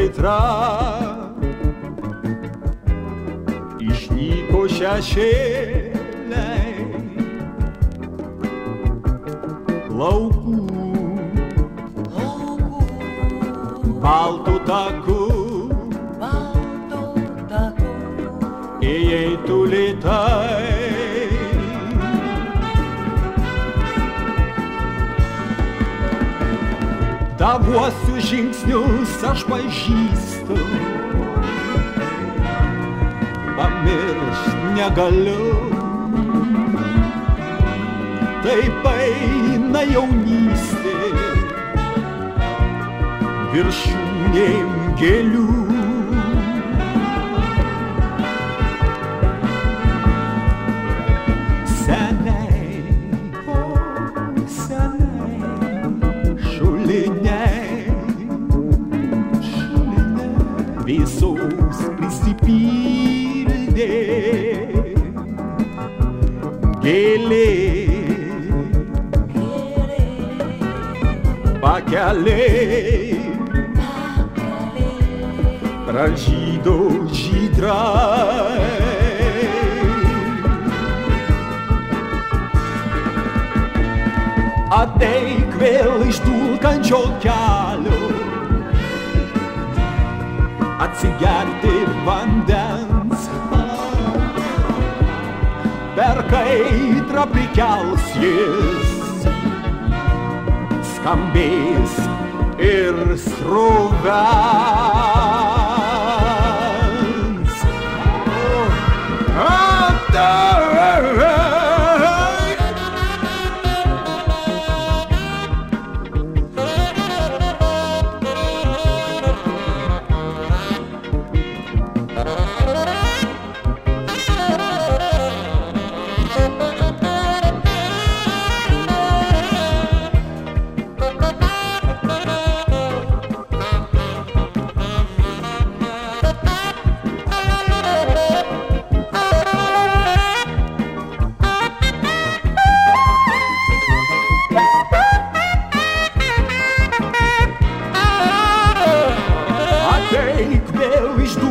sausra išnyko šešėliai laukų baltų takų ėjai tu lėtai Tavuosius žingsnius aš pažįstu. Pamiršt negaliu. Taip eina jaunystė. Viršūnėm gėlių Gėlė Pakeliai Pražydo žydrai Ateik vėl iš dulkančio kelio Atsigerti vandens Per kaitrą prikels jis. Skambės ir sruvens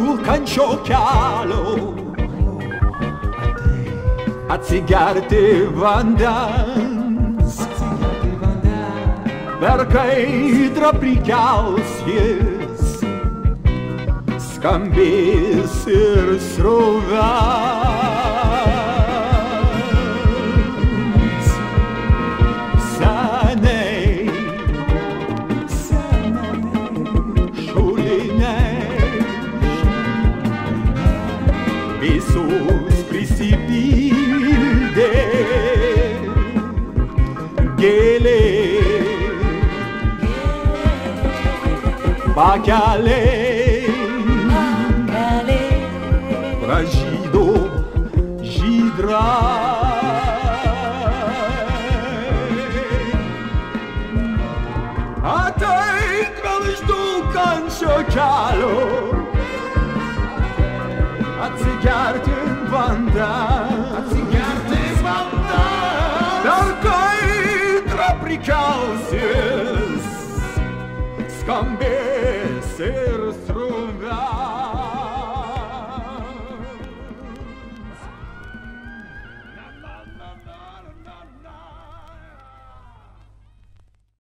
dulkančio kelio. Atsigerti vandens. Per kaidrą prikels jis Skambės ir srovens prisipildė gėlė pakeliai pražydo žydrai Ateik vėl iš dulkančio kelio Atsigerti vandens Atsigerti vandens Per kaitrą prikelsis Skambės